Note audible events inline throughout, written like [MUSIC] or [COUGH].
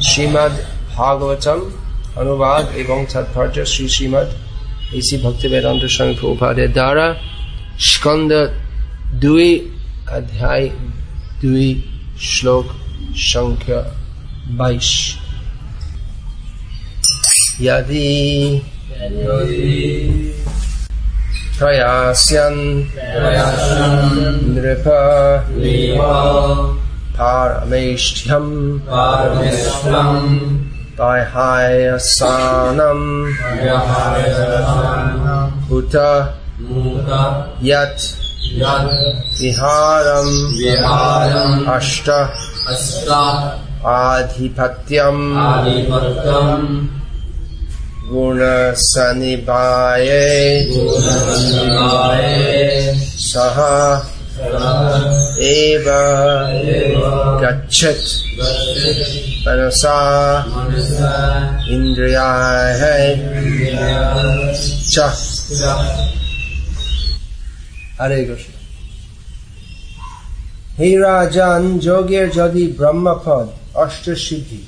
শ্রীমদ ভাগবতম অনুবাদ এবং তাৎপর্য শ্রী শ্রীমদ এসি ভক্তি বেদান্ত স্বামী প্রভুপাদের দ্বারা স্কন্দ দুই অধ্যায় দুই শ্লোক সংখ্যা বাইশ यदि प्रयास्यन् नृप पारमेष्ठ्यम् पाहायसानम् उत यत् विहारम् अष्ट आधिपत्यम् गुणसनिबाये सः एव गच्छत् मनसा इन्द्रियाः च হরে কৃষ্ণ হে রাজন যোগের যদি ব্রহ্মপদ অষ্ট সিদ্ধি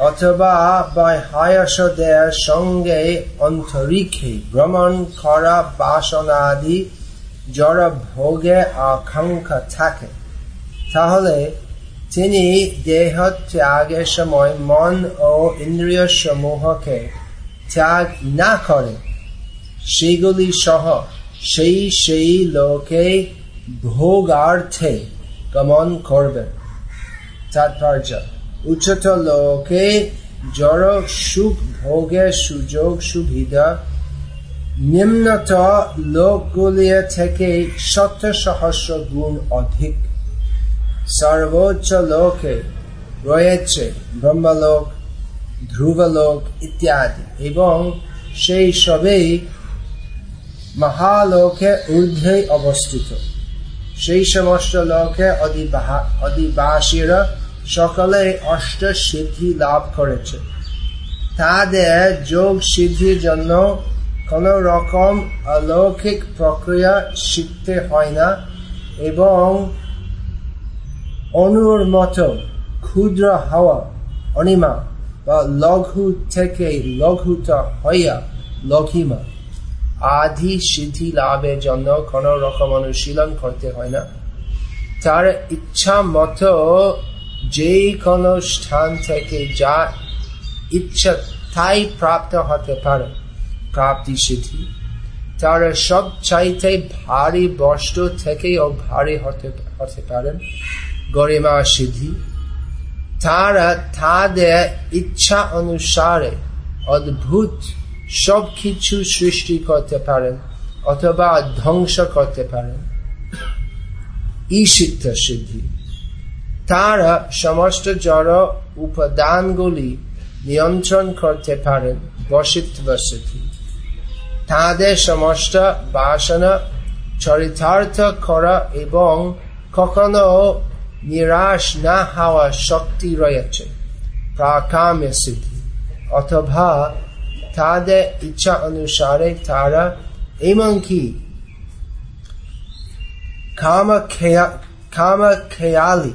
অথবা বা হায়াসদের সঙ্গে অন্তরিক্ষে ভ্রমণ করা বাসনাদি জড় ভোগে আকাঙ্ক্ষা থাকে। তাহলে তিনি দেহ ত্যাগের সময় মন ও ইন্দ্রিয় সমূহকে ত্যাগ না করে, সেগুলি সহ সেই সেই লোকে ভোগার্থে গমন করবেন তাৎপর্য উচ্চত লোকে জড় সুখ ভোগের সুযোগ সুবিধা নিম্নত লোকগুলি থেকে শত সহস্র গুণ অধিক। সর্বোচ্চ লোকে রয়েছে ব্রহ্মলোক, ধ্রুবলোক ইত্যাদি এবং সেই সবেই মহালোকে ঊর্ধ্বে অবস্থিত। সেই সমস্ত লোকে অধিবাসীরা সকলে অষ্ট সিদ্ধি লাভ করেছে। তাদের যোগ সিদ্ধির জন্য কোন রকম অলৌকিক প্রক্রিয়া শিখতে হয় না এবং অনুর মতো ক্ষুদ্র হাওয়া, অনিমা বা লঘু থেকে লঘুতা হইয়া লঘিমা আধি সিদ্ধি লাভের জন্য কোন রকম অনুশীলন করতে হয় না। তার ইচ্ছা মতো যে কোনো স্থান থেকে যা ইচ্ছা তাই প্রাপ্ত হতে পারে। প্রাপ্তি সিদ্ধি। তারা সব চাইতে ভারী বস্ত্র বস্তু থেকেও ভারী হতে হতে পারেন গরিমা সিদ্ধি। তারা তাদের ইচ্ছা অনুসারে অদ্ভুত সব কিছু সৃষ্টি করতে পারেন অথবা ধ্বংস করতে পারেন। ঈশিত্ব সিদ্ধি। তারা সমস্ত জড় উপাদানগুলি নিয়ন্ত্রণ করতে পারেন বসিত্ব সিদ্ধি। তাদের সমস্ত বাসনা, চরিতার্থ করা এবং কখনো নিরাশ না হওয়া শক্তি রয়েছে। প্রাকাম্য সিদ্ধি। অথবা তাদের ইচ্ছা অনুসারে তারা এমনকি খামা খেয়ালি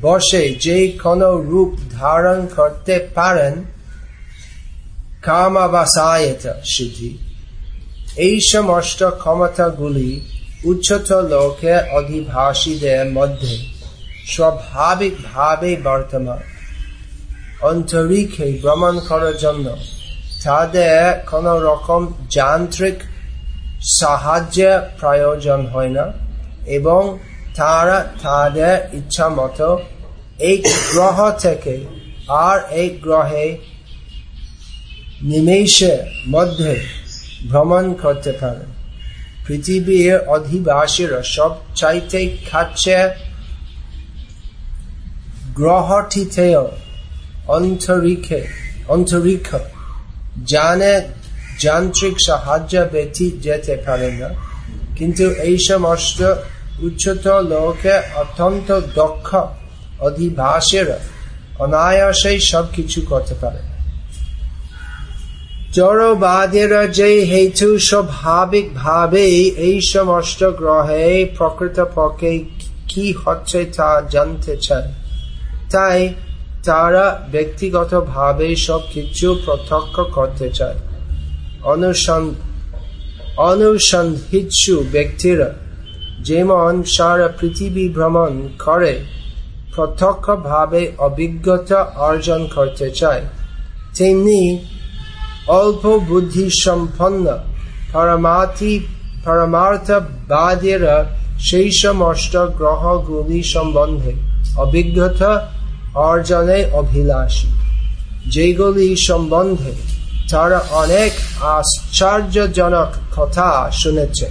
বসে যে কোনো রূপ ধারণ করতে পারেন। কামাবাসায়ত সিদ্ধি। এই সমস্ত ক্ষমতাগুলি উচ্চত লোকে অধিবাসীদের মধ্যে স্বাভাবিকভাবে বর্তমান অন্তরিক্ষে ভ্রমণ করার জন্য তাদের কোন রকম যান্ত্রিক সাহায্য প্রয়োজন হয় না এবং তারা তাদের ইচ্ছা মতো এক গ্রহ থেকে আর এক গ্রহে নিমেষের মধ্যে ভ্রমণ করতে পারে। পৃথিবীর অধিবাসীরা সব চাইতে খাচ্ছে গ্রহটিতেও অন্তরিক্ষে, অন্তরিক্ষ। জানে, যান্ত্রিক সাহায্য ব্যথি যেতে পারে না। কিন্তু এই সমস্ত উচ্চত লোকে অত্যন্ত দক্ষ অধিবাসীরা অনায়াসে সবকিছু করতে পারে। জড়বাদীরা যে হেতু স্বাভাবিক ভাবে এই সমস্ত গ্রহে প্রকৃত পক্ষে কি হচ্ছে তা জানতে চায়। তাই তারা ব্যক্তিগতভাবে সব কিছু প্রত্যক্ষ করতে চায়। অনুসন্ধিৎসু ব্যক্তিরা যেমন সারা পৃথিবী ভ্রমণ করে, প্রত্যক্ষভাবে অভিজ্ঞতা অর্জন করতে চায়, তেমনি অল্প বুদ্ধি সম্পন্ন পরমার্থী পরমার্থবাদীরা সেই সমস্ত গ্রহগুলি সম্বন্ধে অভিজ্ঞতা অর্জনে অভিলাষী। যেগুলি সম্বন্ধে তারা অনেক আশ্চর্যজনক কথা শুনেছে।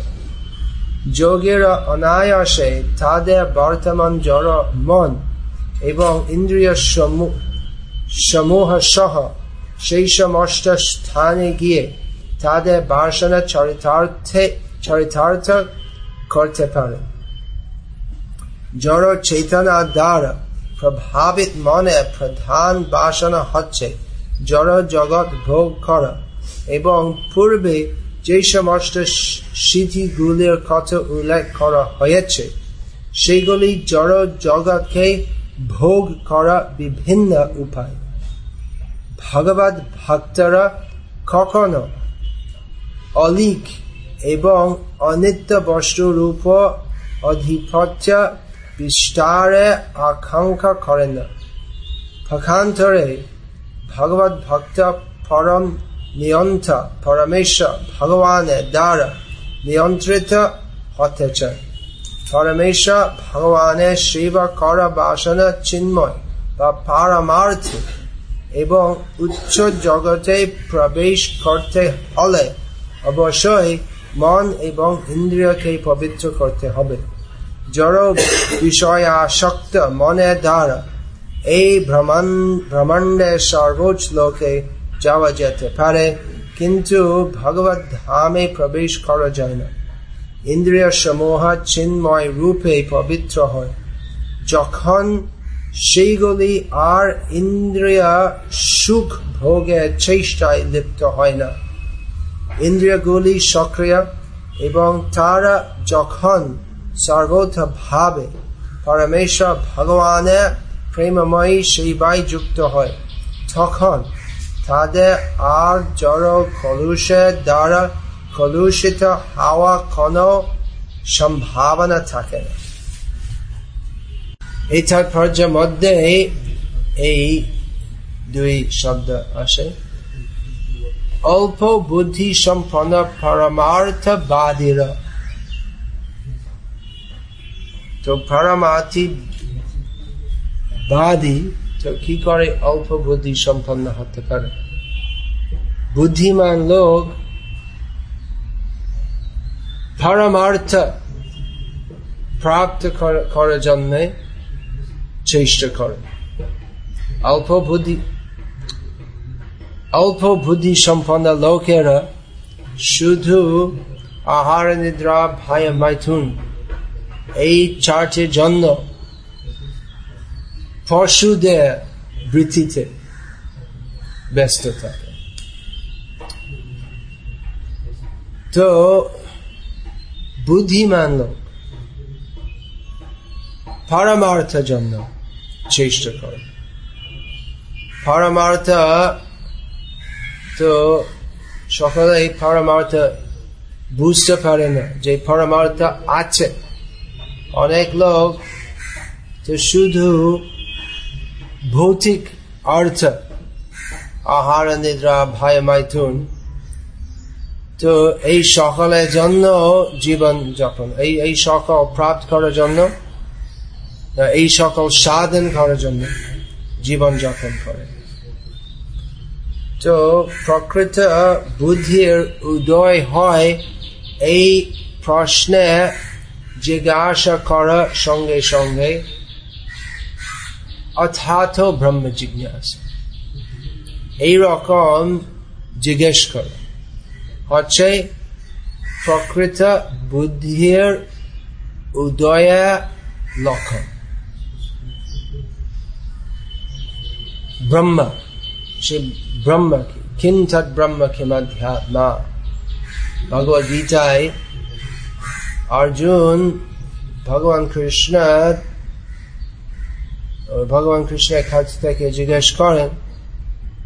যোগেরা অনায়াসে তাদের বর্তমান জড় মন এবং ইন্দ্রিয় সমূহ সহ সেই সমস্ত স্থানে গিয়ে তাদের বাসনা চরিতার্থে চরিতার্থ করতে পারে জড় চেতনা দ্বারা প্রভাবিত মনে প্রধান বাসনা হচ্ছে জড় জগৎ ভোগ করা এবং পূর্বে যে সমস্ত স্মৃতিগুলির কথা উল্লেখ করা হয়েছে সেগুলি জড় জগৎকে ভোগ করা বিভিন্ন উপায় ভগবত ভক্তরা কখনো অলিক এবং অনিত্য বস্তুর উপর অধিপত্য বিস্তারে আকাঙ্ক্ষা করেন না। পক্ষান্তরে ভগবত ভক্ত পরম নিয়ন্ত্র পরমেশ্বর ভগবানের দ্বারা নিয়ন্ত্রিত হতে চায়। পরমেশ্বর ভগবানের সেবা করা বাসনা চিন্ময় বা পারমার্থিক এবং উচ্চ জগতে প্রবেশ করতে হলে অবশ্যই মন এবং ইন্দ্রিয়কে পবিত্র করতে হবে। জড় বিষয় আসক্ত মনের দ্বারা এই ব্রহ্মাণ্ডের সর্বোচ্চ লোকে যাওয়া যেতে পারে, কিন্তু ভগবত ধামে প্রবেশ করা যায় না। ইন্দ্রিয় সমূহ চিন্ময় রূপে পবিত্র হয়। যখন সেইগুলি আর ইন্দ্রিয় সুখ ভোগের চেষ্টায় লিপ্ত হয় না ইন্দ্রিয়গুলি সক্রিয় এবং তারা যখন সর্বথ ভাবে পরমেশ্বর ভগবানের প্রেমময়ী সেবায় যুক্ত হয় তখন তাদের আর জড় কলুষের দ্বারা কলুষিত হওয়া কোনো সম্ভাবনা থাকে না এই তাৎপর্যের মধ্যে এই দুই শব্দ আসে। অল্প বুদ্ধি সম্পন্ন পরমার্থবাদীরা তো পরমার্থী বাদী, তো কি করে অল্প বুদ্ধি সম্পন্ন হতে পারে? বুদ্ধিমান লোক পরমার্থ প্রাপ্ত করার জন্য চেষ্টা করে অল্প বুদ্ধি অল্প বুদ্ধি সম্পন্ন লোকেরা শুধু আহার নিদ্রা, ভাই মাইথুন এই চার্চের জন্য পশুদের বৃত্তিতে ব্যস্ত থাকে। তো বুদ্ধিমান লোক পরমার্থের জন্য চেষ্টা করে। পরমার্থ তো সকলে পরমার্থ বুঝতে পারে না যে পরমার্থ আছে। অনেক লোক তো শুধু ভৌতিক অর্থ, আহার, নিদ্রা ভয় মাইথুন, তো এই সকলের জন্য জীবন যাপন, এই এই সকল প্রাপ্ত করার জন্য এই সকল সাধন করার জন্য জীবন যাপন করে। তো প্রকৃত বুদ্ধির উদয় হয় এই প্রশ্নে জিজ্ঞাসা করার সঙ্গে সঙ্গে অর্থাৎ ব্রহ্ম জিজ্ঞাসা। এইরকম জিজ্ঞেস করে হচ্ছে প্রকৃত বুদ্ধির উদয় লক্ষণ। ব্রহ্ম, সে ব্রহ্ম কি কিম তৎ ব্রহ্ম কিমাধ্যাত্মা ভগবদ গীতায় অর্জুন, ভগবান কৃষ্ণ ভগবান কৃষ্ণের কাছ থেকে জিজ্ঞেস করেন,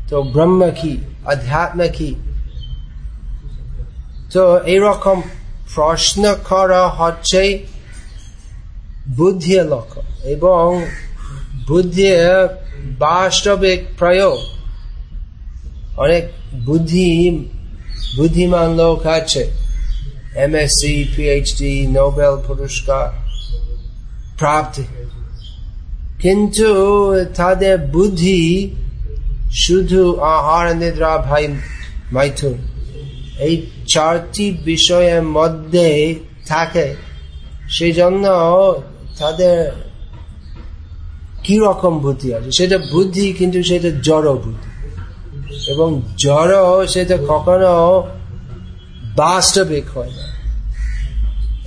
তো ব্রহ্ম কি, আধ্যাত্ম কি? তো এইরকম প্রশ্ন করা হচ্ছে বুদ্ধির লক্ষ্য এবং বুদ্ধির বাস্তবিক প্রয়োগ। অনেক বুদ্ধি, বুদ্ধিমান লোক আছে। M S MSc PhD Nobel পুরস্কার প্রাপ্ত। কিন্তু তাদের বুদ্ধি শুধু আহার, নিদ্রা, ভাই মাইথুন এই চারটি বিষয়ের মধ্যে থাকে। সেই জন্য তাদের কি রকম বুদ্ধি আছে? সেটা বুদ্ধি, কিন্তু সেটা জড় বুদ্ধি। এবং জড়, সেটা কখনো বাস্তবিক হয় না।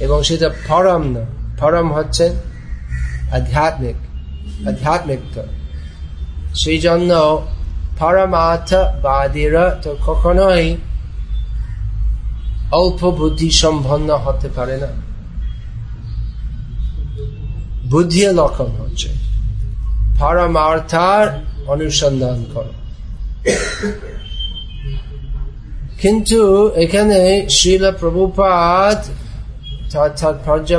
এবং সেটা ফরম না। ফরম হচ্ছে আধ্যাত্মিক আধ্যাত্মিক তো সেই জন্য পরমার্থবাদীরা তো কখনোই অল্প বুদ্ধি সম্পন্ন হতে পারে না। বুদ্ধির লক্ষণ হচ্ছে। পরমার্থার অনুসন্ধান কর কিন্তু এখানে শিল প্রভুপাত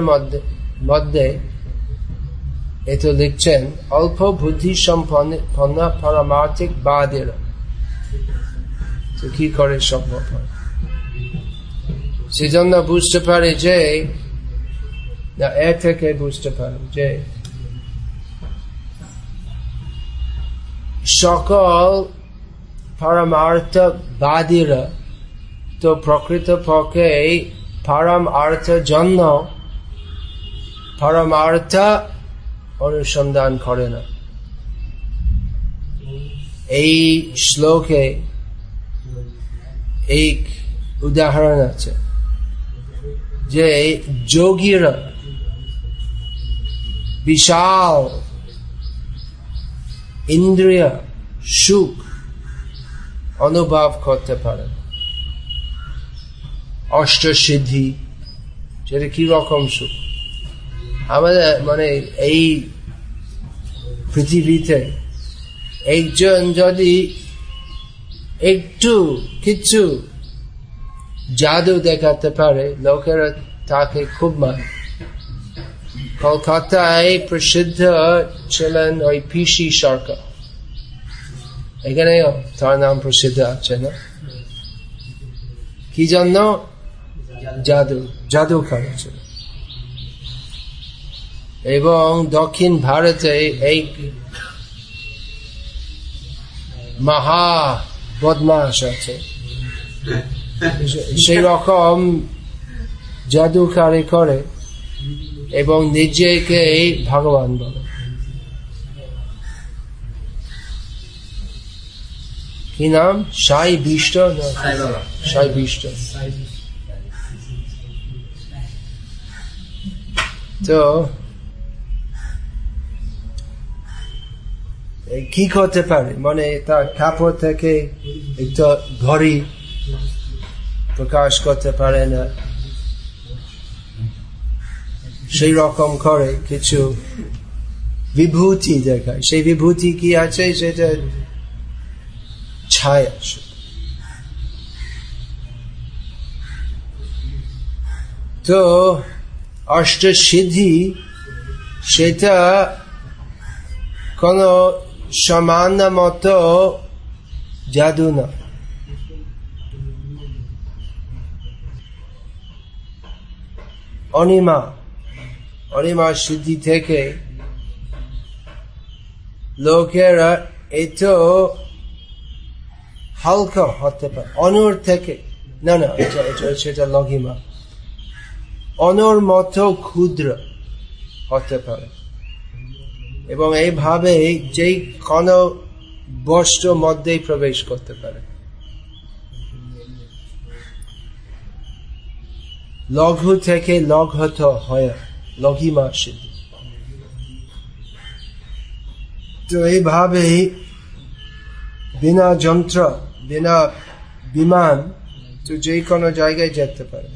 মধ্যে মধ্যে এত লিখছেন অল্প বুদ্ধি সম্পন্ন পরমার্থিক বাদের কি করে সম্ভব হয়? সেজন্য বুঝতে পারে যে, না এর থেকে বুঝতে পারে যে সকল পরমার্থ বাদীরা তো প্রকৃত পক্ষে পরম অর্থ জন্য পরমার্থ অনুসন্ধান করে না। এই শ্লোকে এক উদাহরণ আছে যে যোগীরা বিশাল ইন্দ্রিয় সুখ অনুভব করতে পারেন অষ্টসিদ্ধি, সেটা কি রকম সুখ? আমাদের মানে এই পৃথিবীতে একজন যদি একটু কিছু জাদু দেখাতে পারে, লোকেরা তাকে খুব মানে কলকাতায় প্রসিদ্ধ ছিলেন ওই পিসি সরকার এখানে তার নাম প্রসিদ্ধ আছে না কি জন্য জাদু জাদু করেছিল এবং দক্ষিণ ভারতে এই মহা বদমাস আছে সেই রকম জাদুকারি করে এবং নিজেকে ভগবান বলে। কি নাম? সাই বিষ্ট সাই বিষ্ট। তো কি করতে পারে? মানে তার কাপড় থেকে একটা ঘড়ি প্রকাশ করতে পারে না। সেই রকম করে কিছু বিভূতি দেখায় সেই বিভূতি কি আছে সেটা ছায়া তো অষ্টসিদ্ধি সেটা কোন সামান্য মতো জাদু না অনিমা অনিমা সিদ্ধি থেকে লোকেরা এত হালকা হতে পারে, অনর থেকে। না না সেটা লঘিমা অনর মতো ক্ষুদ্র হতে পারে। এবং এইভাবে যে কোন বস্ত্র মধ্যেই প্রবেশ করতে পারে। লঘু থেকে লঘত হয়। লঘিমা সিদ্ধি তো এইভাবে বিনা যন্ত্র, বিনা বিমান, তো যে কোনো জায়গায় যেতে পারে।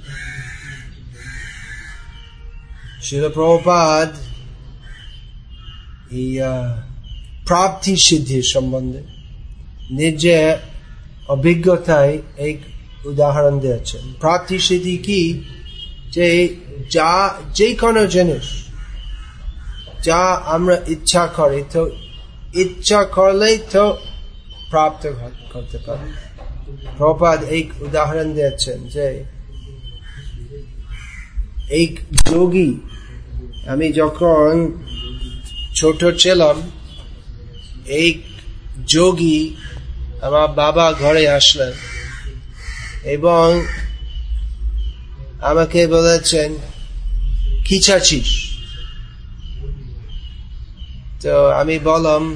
শিল প্রপাত এই প্রাপ্তি সিদ্ধির সম্বন্ধে নিজে অভিজ্ঞতায় এক উদাহরণ দিয়েছেন। প্রাপ্তি সিদ্ধি কি? যে যা, যে কোনো জিনিস, যা আমরা ইচ্ছা করি তো, ইচ্ছা করলেই তো প্রাপ্ত করতে পারি। প্রপাদ এই উদাহরণ দিয়েছেন যে এই যোগী, আমি যখন ছোট ছিলাম এই যোগী আমার বাবা ঘরে আসলেন এবং আমাকে বলেছেন, কি তো আমি বললাম,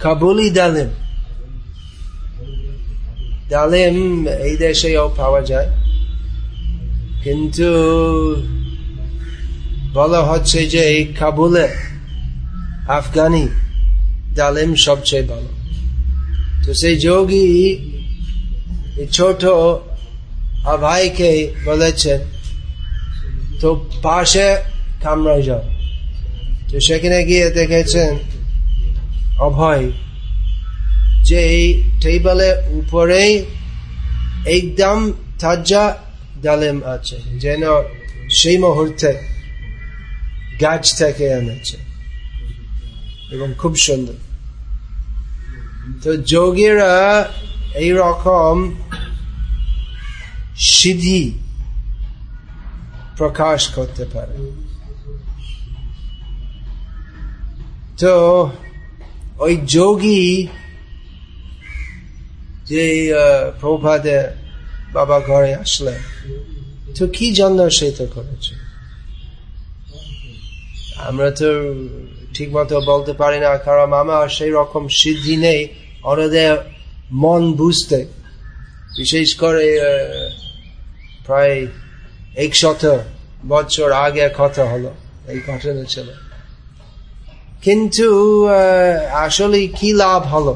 কাবুলি ডালিম। ডালিম এই দেশেও পাওয়া যায়। কিন্তু বলা হচ্ছে যে এই কাবুলে আফগানি ডালিম সবচেয়ে ভালো। তো সেই যোগী ছোট ভাইকে বলেছেন তো পাশে কামরায় যাও। তো সেখানে গিয়ে দেখেছেন অভয় যে এই টেবলের উপরেই একদম তাজা ডালেম আছে, যেন সেই মুহূর্তে গাছ থেকে এনেছে এবং খুব সুন্দর। তো যোগীরা এইরকম সিদ্ধি প্রকাশ করতে পারে। তো ওই যোগী যে প্রভাতে বাবা ঘরে আসলেন, তো কি জন্য সে তো করেছে? আমরা তো ঠিক মতো বলতে পারি না, কারণ আমার সেই রকম সিদ্ধি নেই অন্যদের মন বুঝতে। বিশেষ করে প্রায় একশত বছর আগে কথা হলো, এই ঘটনা ছিল। কিন্তু আসলে কি লাভ হলো?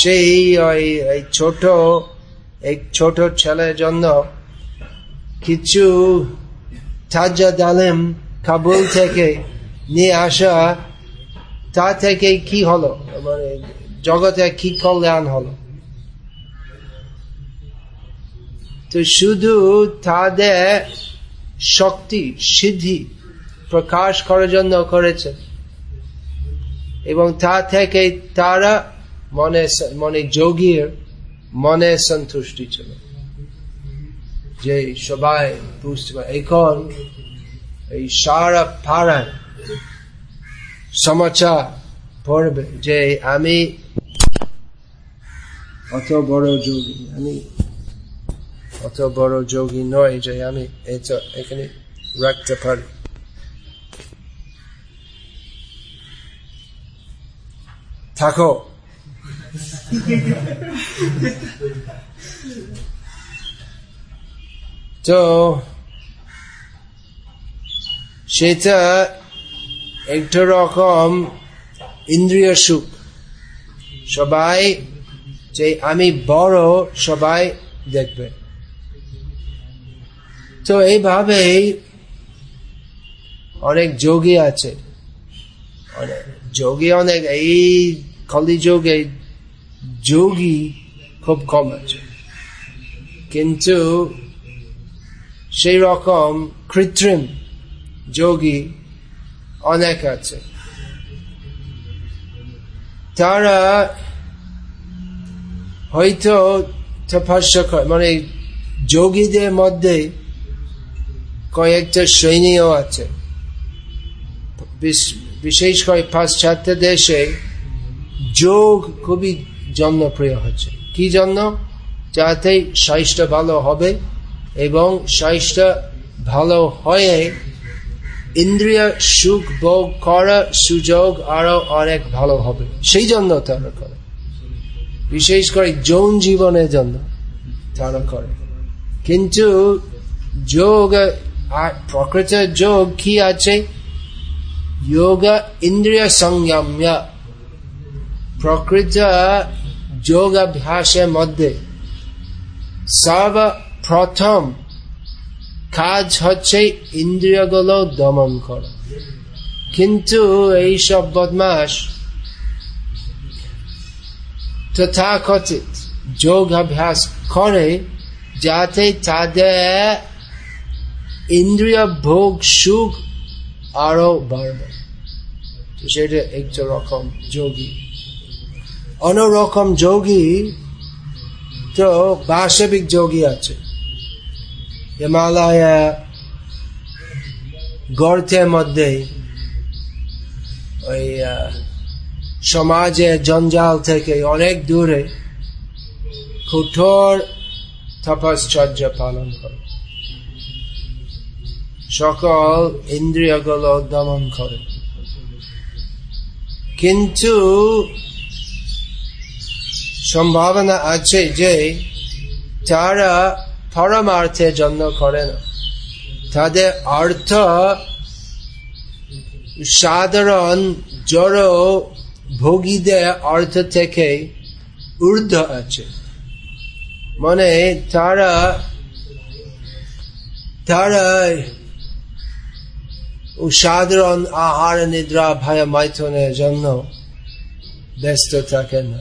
সেই ওই ছোট, এক ছোট ছেলের জন্য কিছু তাজা ডালেম কাবুল থেকে নিয়ে আসা, তা থেকে কি হলো? মানে জগতে কি কল্যাণ হলো? তো শুধু তাদের শক্তি, সিদ্ধি প্রকাশ করার জন্য করেছে। এবং তা থেকে তারা মনে মনে যোগীর মনে সন্তুষ্টি ছিল। যে সবাই বুঝতে পারে, এখন এই সারা পাড়ায় সমাচার পড়বে যে আমি অত বড় যোগী আমি অত বড় যোগী নয় যে আমি এটা এখানে রাখতে পারি। থাকো। তো, সেটা একটা রকম ইন্দ্রিয় সুখ। সবাই যে আমি বড়, সবাই দেখবে। তো এইভাবে অনেক যোগী আছে। অনেক যোগী, অনেক এই কলি কলিযোগে যোগী খুব কম আছে। কিন্তু সেই রকম কৃত্রিম যোগী অনেক আছে। তারা হয়তো মানে যোগীদের মধ্যে কয়েকটা শ্রেণীও আছে। বিশেষ করে পাশ্চাত্য দেশে যোগ খুবই জনপ্রিয় হচ্ছে। কি জন্য? যাতে স্বাস্থ্য ভালো হবে এবং স্বাস্থ্য ভালো হয়ে ইন্দ্রিয় সুখ ভোগ করা সুযোগ আরও অনেক ভালো হবে। সেই জন্য তারা করে। বিশেষ করে যৌন জীবনের জন্য তারা করে। কিন্তু যোগ প্রকৃত যোগ কি আছে? যোগ ইন্দ্রিয় সংযম্য। প্রকৃত যোগাভ্যাসের মধ্যে। সর্বপ্রথম কাজ হচ্ছে ইন্দ্রিয়গুলো দমন করা। কিন্তু এইসব বদমাস তথাকথিত যোগ অভ্যাস করে যাতে তাদের ইন্দ্রিয়, ভোগ, সুখ আরও বাড়বে। তো সেটা একটা রকম যোগী। অন্যরকম যোগী তো বাস্তবিক যোগী আছে। হিমালয় গর্তের মধ্যে ওই সমাজে জঞ্জাল থেকে অনেক দূরে কঠোর তপশ্চর্য পালন করে। সকল ইন্দ্রিয়গুলো দমন করে। কিন্তু সম্ভাবনা আছে যে তারা পরমার্থের জন্য করে না। তাদের অর্থ সাধারণ জড় ভোগীদের অর্থ থেকে ঊর্ধ্ব আছে। মানে তারা তারা সাধারণ আহার নিদ্রা ভায়া মাইথনের জন্য ব্যস্ত থাকে না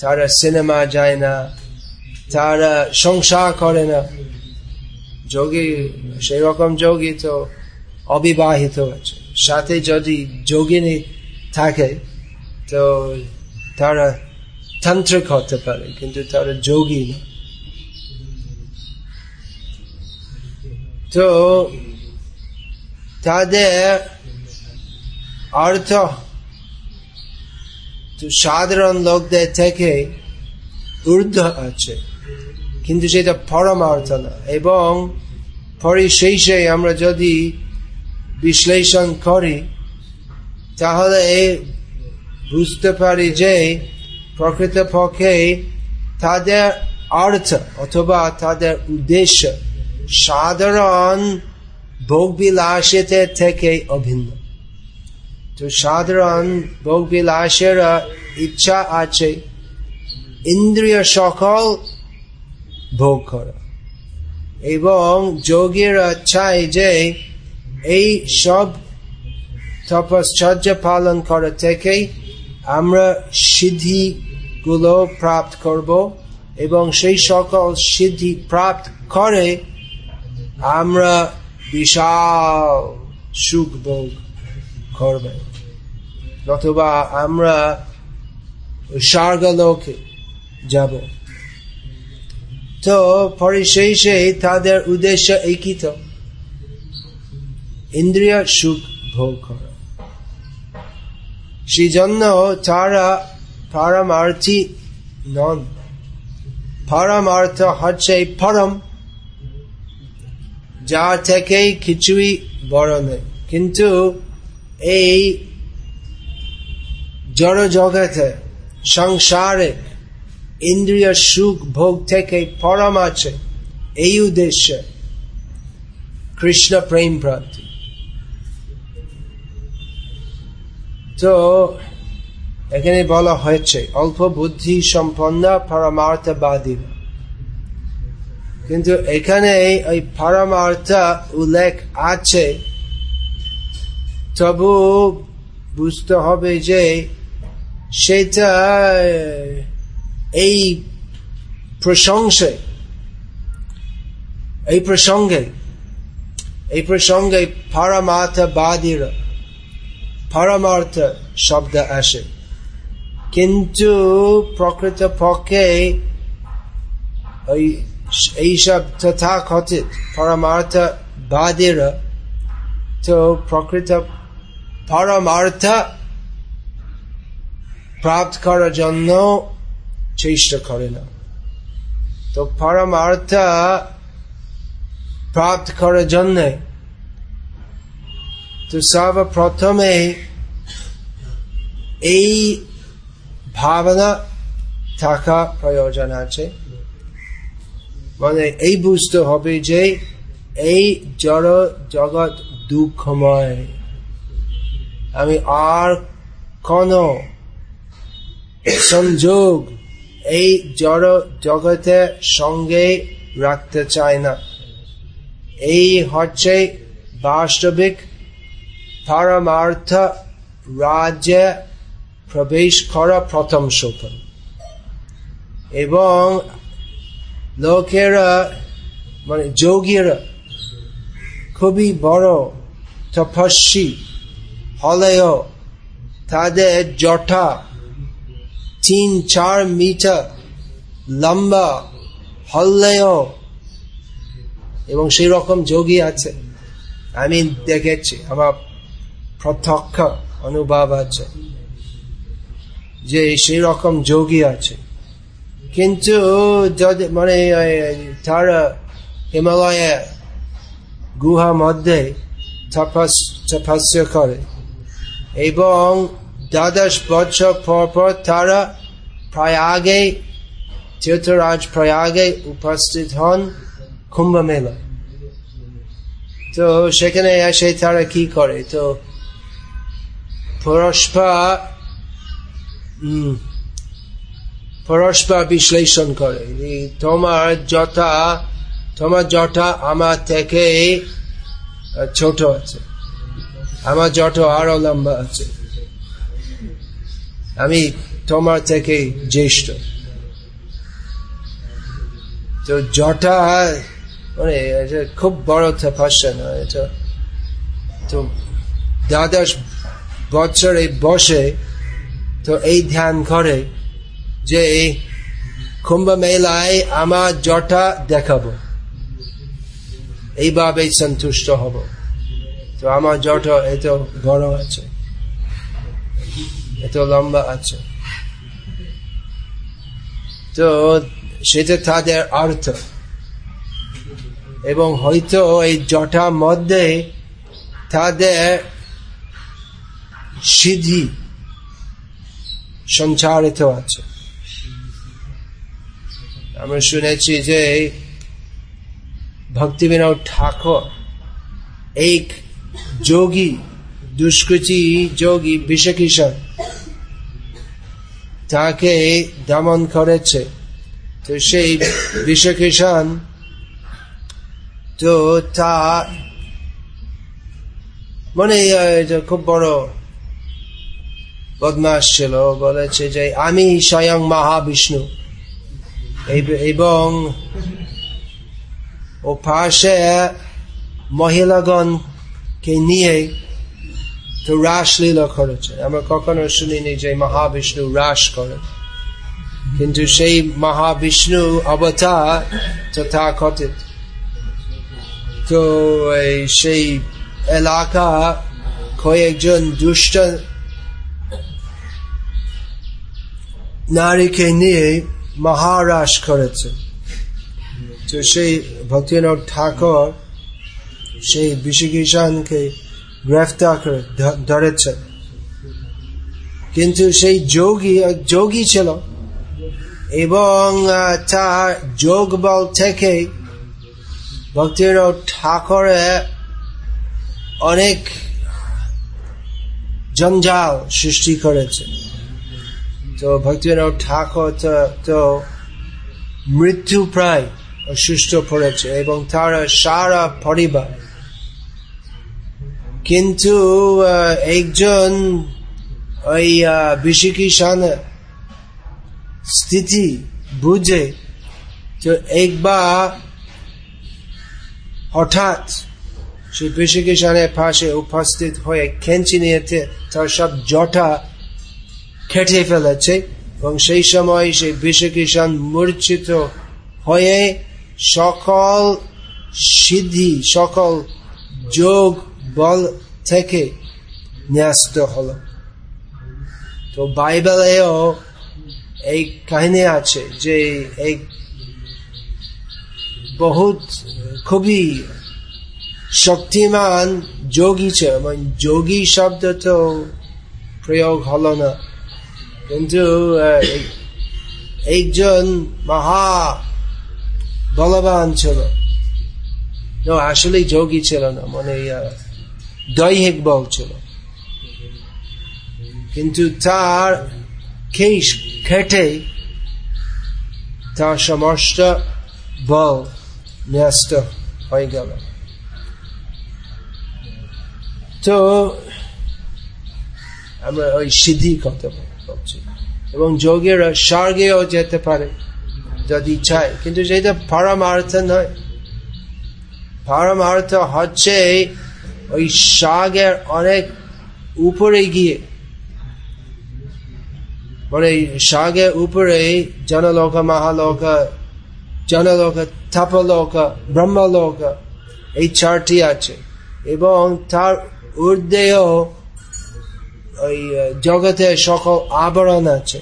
তারা সিনেমা যায় না তারা সংসার করে না যোগী সেই রকম যোগী তো অবিবাহিত আছে সাথে যদি যোগিনী থাকে তো তারা তান্ত্রিক হতে পারে কিন্তু তারা যোগী না তো তাদের অর্থ সাধারণ লোকদের থেকে ঊর্ধ্ব আছে। কিন্তু সেটা পরম অর্থ না। এবং পরিশেষে আমরা যদি বিশ্লেষণ করি, তাহলে বুঝতে পারি যে প্রকৃতপক্ষে তাদের অর্থ অথবা তাদের উদ্দেশ্য সাধারণ ভোগ বিলাসের থেকে অভিন্ন তো সাধারণ ভোগ বিলাসের ইচ্ছা আছে ইন্দ্রিয় সকল ভোগ করা এবং যোগীরা চায় যে এই সব তপশ্চর্য পালন করা থেকে আমরা সিদ্ধি গুলো প্রাপ্ত করব এবং সেই সকল সিদ্ধি প্রাপ্ত করে আমরা বিশাল সুখ ভোগ করবে। নতুবা আমরা স্বর্গলোকে যাব। তো পরিশেষে তাদের উদ্দেশ্য একীত ইন্দ্রিয় সুখ ভোগ করা। সেই জন্য তারা পারমার্থী নন। পরমার্থ হচ্ছে পরম যা থেকে কিছুই বড় নেই কিন্তু এই জড় জগতে সংসারে ইন্দ্রিয় সুখ ভোগ থেকে পরম আছে এই উদ্দেশ্যে কৃষ্ণ প্রেম প্রাপ্তি। তো এখানে বলা হয়েছে, অল্প বুদ্ধি সম্পন্ন পরমার্থবাদী। কিন্তু এখানে ওই পরমার্থ উল্লেখ আছে। তবু বুঝতে হবে যে সেটা, এই প্রশংসে এই প্রসঙ্গে এই প্রসঙ্গে পরমার্থবাদীরা পরমার্থ শব্দ আসে। কিন্তু প্রকৃত পক্ষে ওই এইসব তথাকথিত পরমার্থ বাদীরা তো প্রকৃত পরমার্থ প্রাপ্ত করার জন্য চেষ্টা করে না তো পরমার্থ প্রাপ্ত করার জন্য তো সর্বপ্রথমে এই ভাবনা থাকা প্রয়োজন আছে মানে এই বুঝতে হবে যে এই জড় জগৎ দুঃখময়। আমি আর কোন সংযোগ এই জড় জগতের সঙ্গে রাখতে চায় না। এই হচ্ছে বাস্তবিক পারমার্থ রাজ্যে প্রবেশ করা প্রথম সোপান এবং লোকেরা মানে যোগীরা খুবই বড় তপস্বী, হলেও তাদের জঠা তিন চার মিটার লম্বা হলেও, এবং সেই রকম যোগী আছে। আমি দেখেছি, আমার প্রত্যক্ষ অনুভব আছে যে সেই রকম যোগী আছে। কিন্তু যদি মানে তার হিমালয়ে গুহা মধ্যে করে। এবং দ্বাদশ বছর পর পর তারা প্রয়াগে তীর্থরাজ প্রয়াগে উপস্থিত হন কুম্ভ মেলা তো সেখানে এসে তারা কি করে? তো পরস্পর পরস্পর বিশ্লেষণ করে তোমার যথা তোমার যথা আমার থেকে ছোট আছে আমার যত আরও লম্বা আছে আমি তোমার থেকে জ্যেষ্ঠ তো জটা মানে খুব বড় তপস্যা না এটা তো দ্বাদশ বছরে বসে তো এই ধ্যান করে যে কুম্ভ মেলায় আমার জটা দেখাবো। এইভাবে সন্তুষ্ট হব। তো আমার জট এত বড় আছে, এত লম্বা আছে। তো সেটা তাদের অর্থ। এবং হয়তো এই জটার মধ্যে তাদের সিদ্ধি সঞ্চারিত আছে। আমরা শুনেছি যে ভক্তিবিনোদ ঠাকুর, এক যোগী, দুষ্কৃতি যোগী বিশ্বকিশন তাকে দমন করেছে। তো সেই বিশ্বকিশন তো তা মানে খুব বড় বদমাস ছিল, বলেছে যে আমি স্বয়ং মহাবিষ্ণু। এবং ও পাশে মহিলাগণকে নিয়ে তো রাসলীলা করেছে। আমরা কখনো শুনিনি যে মহাবিষ্ণু রাস করে। কিন্তু সেই মহাবিষ্ণু অবতার তথা কথিত। তো সেই এলাকা কয়েকজন দুষ্ট নারীকে নিয়ে মহারাস করেছে। তো সেই ভক্তিনাথ ঠাকুর সেই বিশিকিষানকে গ্রেফতার করে ধরেছে। কিন্তু সেই যোগী যোগী ছিল। এবং তার যোগ বল থেকে ভক্তিনাথ ঠাকুরে অনেক জঞ্জাল সৃষ্টি করেছে। তো ভক্তিনাথ ঠাকুর তো মৃত্যু প্রায় অসুস্থ পড়েছে এবং তার সারা পরিবার। কিন্তু একজন ওই বিশিকিষান স্থিতি বুঝে তো একবার হঠাৎ সে বিশিকিষানের পাশে উপস্থিত হয়ে খেঞ্চি নিয়েছে তার সব জটা খেটে ফেলেছে এবং সেই সময় সেই বিশকিষান মূর্ছিত হয়ে সকল সিদ্ধি, সকল যোগ বল থেকে ন্যস্ত হল। তো বাইবেলেও এই কাহিনী আছে যে এই বহুত খুবই শক্তিমান যোগী ছিল মানে যোগী শব্দ তো প্রয়োগ হলো না। কিন্তু একজন মহা বলবান ছিল। আসলে যোগী ছিল না মানে দৈহিক বল ছিল। কিন্তু তার কেশ খেটে তার সমস্ত বল ন্যস্ত হয়ে গেল। তো, আমরা ওই সিদ্ধি কথা বলছি এবং যোগেরা স্বর্গেও যেতে পারে, যদি চায়। কিন্তু সেটা পরমার্থ নয়, পরমার্থ হচ্ছে ওই সাগের অনেক উপরে গিয়ে। মানে সাগের উপরে জনলোক, মহালোক, জনলোক থাপলোক ব্রহ্মলোক, এই চারটি আছে। এবং তার ঊর্ধ্বেও ওই জগতে সকল আবরণ আছে।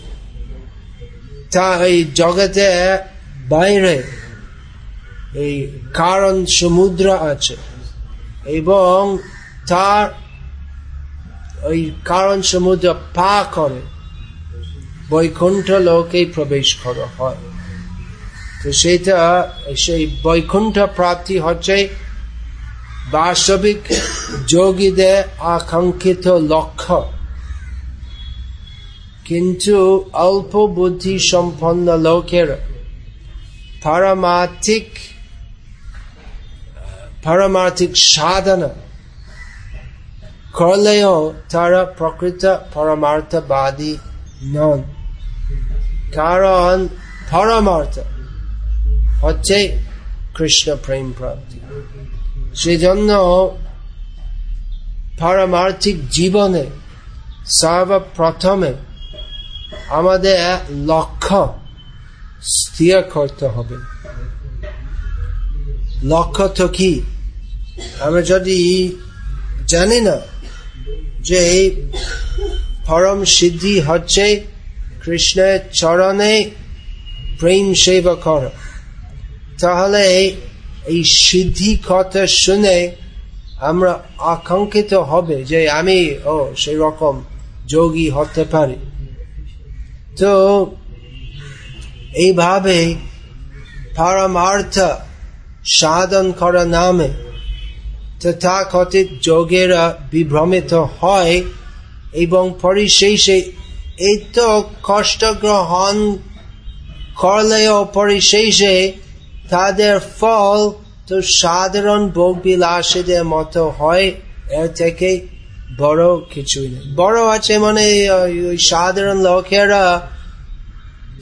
তা এই জগতে বাইরে এই কারণ সমুদ্র আছে এবং তার ওই কারণ সমুদ্র পা করে বৈকুণ্ঠ লোকে প্রবেশ করা হয়। তো সেটা সেই বৈকুণ্ঠ প্রাপ্তি হচ্ছে বাস্তবিক যোগীদের আকাঙ্ক্ষিত লক্ষ্য। কিন্তু অল্প বুদ্ধি সম্পন্ন লোকের পারমার্থিক পারমার্থিক সাধনা করলেও তারা প্রকৃত পরমার্থবাদী নন। কারণ পরমার্থ হচ্ছে কৃষ্ণ প্রেম প্রাপ্তি। সেজন্য পারমার্থিক জীবনে সর্বপ্রথমে আমাদের লক্ষ্য স্থির করতে হবে। লক্ষ্য তো কি? আমরা যদি জানি না যে পরম সিদ্ধি হচ্ছে কৃষ্ণের চরণে প্রেম সেবা কর, তাহলে এই সিদ্ধি কথা শুনে আমরা আকাঙ্ক্ষিত হবে যে আমি, ও সেই রকম যোগী হতে পারি। তো এইভাবে পারমার্থ সাধন করা নামে তথাকথিত যোগেরা বিভ্রমিত হয় এবং পরিশেষে এই তো কষ্ট গ্রহণ করলেও পরিশেষে তাদের ফল তো সাধারণ ভোগ বিলাসীদের মতো হয়। এর থেকে বড় কিছুই নেই। বড় আছে মানে ওই সাধারণ লোকেরা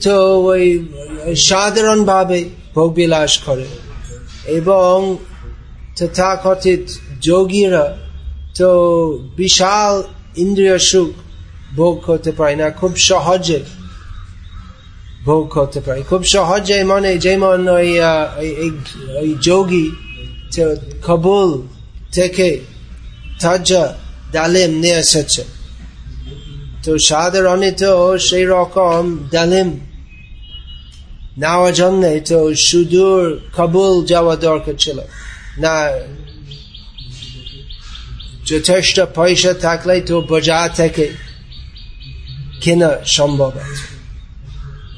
তো ওই সাধারণ ভাবে ভোগ বিলাস করে। এবং তথাকথিত যোগীরা তো বিশাল ইন্দ্রিয় সুখ ভোগ করতে পারে না, খুব সহজে ভোগ করতে পারে। খুব সহজে মানে যেমন ওই ওই যোগী কবুল থেকে তাজা ডালিম নিয়ে এসেছে। তো সাধারণত সেই রকম ডালিম নেওয়ার জন্য তো সুদূর কবুল যাওয়া দরকার ছিল। না, যথেষ্ট পয়সা থাকলে তো বাজার থেকে কেনা সম্ভব আছে।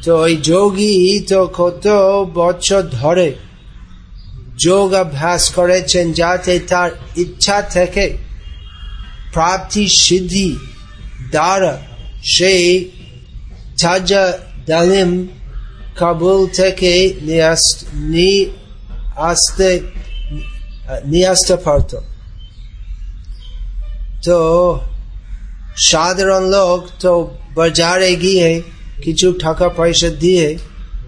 তো ওই যোগী তো কত বছর ধরে যোগ অভ্যাস করেছেন যাতে তার ইচ্ছা থেকে প্রাপ্তি সিদ্ধি দ্বারা সেই ছাজা ডালিম কাবুল থেকে আসতে নিয়ে আসতে পারত তো সাধারণ লোক তো বাজারে গিয়ে কিছু টাকা পয়সা দিয়ে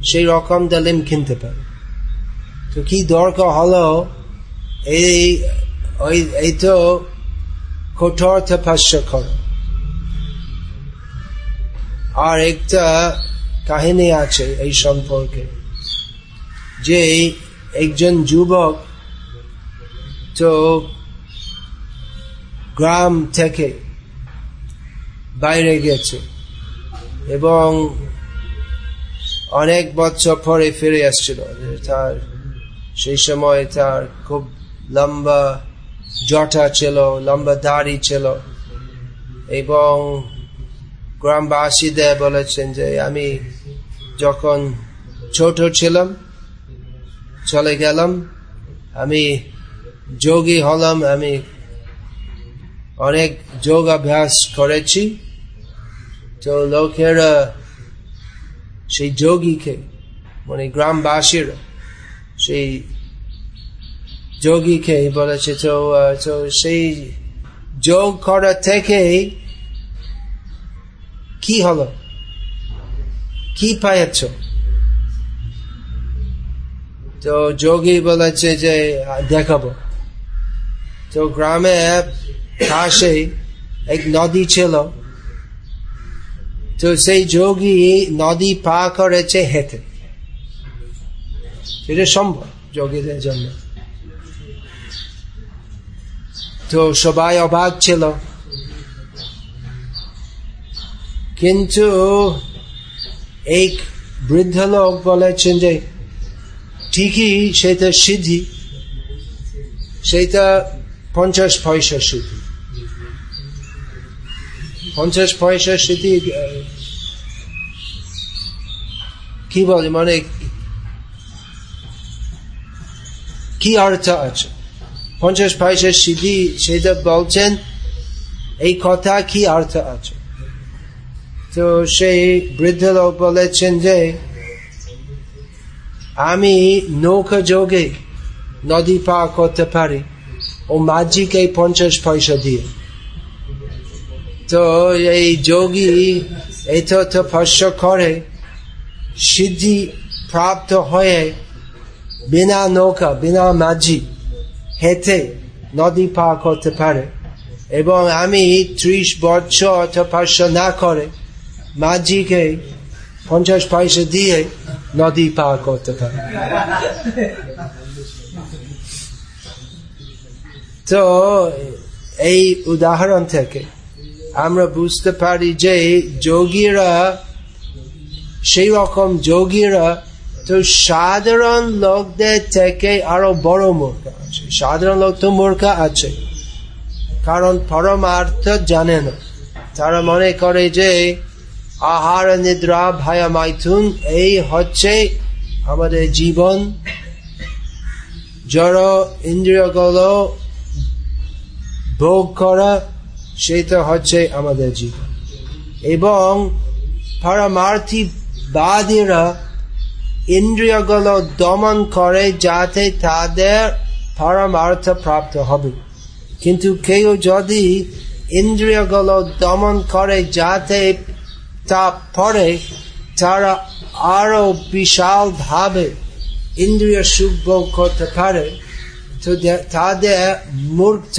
সেই রকম ডালিম কিনতে পারে তো কি দরকার হলো এই এই তো কঠোর তপস্যা করো আর একটা কাহিনী আছে এই সম্পর্কে যে একজন যুবক তো গ্রাম থেকে বাইরে গেছে এবং অনেক বছর পরে ফিরে আসছিল তার সেই সময় তার খুব লম্বা জটা ছিল, লম্বা দাড়ি ছিল, এবং গ্রামবাসীদের বলেছেন যে আমি যখন ছোট ছিলাম, চলে গেলাম, আমি যোগী হলাম, আমি অনেক যোগ অভ্যাস করেছি। তো লোকেরা সেই যোগীকে মানে গ্রামবাসীরা, সেই যোগীকে বলেছে, তো তো সেই যোগ করা থেকে কি হলো? কি পাইছ তো যোগী বলেছে যে দেখাবো। তো গ্রামে পাশে এক নদী ছিল। তো সেই যোগী নদী পা করেছে হেঁটে। এটা সম্ভব যোগীদের জন্য। তো সবাই অবাক ছিল। কিন্তু এই বৃদ্ধ লোক বলেছেন যে, ঠিকই সেটা সিদ্ধি। সেটা পঞ্চাশ পয়সা সিদ্ধি। পঞ্চাশ পয়সা সিদ্ধি, কি বলে মানে কি অর্থ আছে? পঞ্চাশ পয়সা সিদ্ধি সেটা বলছেন এই কথা কি অর্থ আছে তো সেই বৃদ্ধ লোক বলেছেন যে আমি নৌকা যোগে নদী পার করতে পারি ও মাঝিকে পঞ্চাশ পয়সা দিয়ে তো এই যোগী এই তো তপস্য করে সিদ্ধি প্রাপ্ত হয়ে বিনা নৌকা বিনা মাঝি হেঁটে নদী পার করতে পারে। এবং আমি ত্রিশ বছর তপস্য না করে মাঝিকে পঞ্চাশ পয়সা দিয়ে নদী পার করতে পারে। তো এই উদাহরণ থেকে আমরা বুঝতে পারি যে যোগীরা সেই রকম যোগীরা তো সাধারণ লোকদের থেকে আরও বড় মূর্খ আছে। সাধারণ লোক তো মূর্খ আছে। কারণ পরমার্থ জানে না। তারা মনে করে যে, আহার নিদ্রা ভায়া মাইথুন, এই হচ্ছে আমাদের জীবন। জড় ইন্দ্রিয়গুলো ভোগ করা, সেটা হচ্ছে আমাদের জীবন। এবং পরমার্থী বাদীরা ইন্দ্রিয়গুলো দমন করে যাতে তাদের পরমার্থ প্রাপ্ত হবে। কিন্তু কেউ যদি ইন্দ্রিয়গুলো দমন করে যাতে তা পরে তারা আরও বিশাল ভাবে ইন্দ্রিয় সুখ ভোগ করতে পারে। তাদের মূর্খ,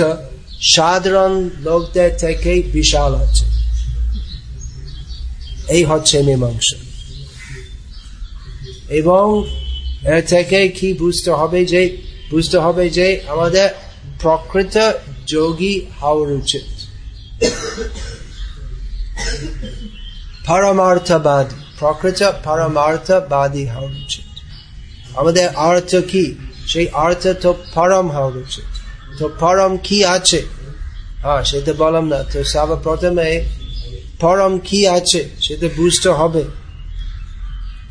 সাধারণ লোকদের থেকে বিশাল আছে। এই হচ্ছে মীমাংসা। এবং এর থেকে কি বুঝতে হবে যে, বুঝতে হবে যে আমাদের প্রকৃত যোগী হওয়ার উচিত। পরমার্থবাদী, প্রকৃত পরমার্থবাদী হওয়া উচিত। আমাদের অর্থ কি? সেই অর্থ তো পরম হওয়া উচিত। তো পরম কি আছে? হ্যাঁ সেটা বললাম না। তো সব প্রথমে পরম কি আছে সেটা বুঝতে হবে।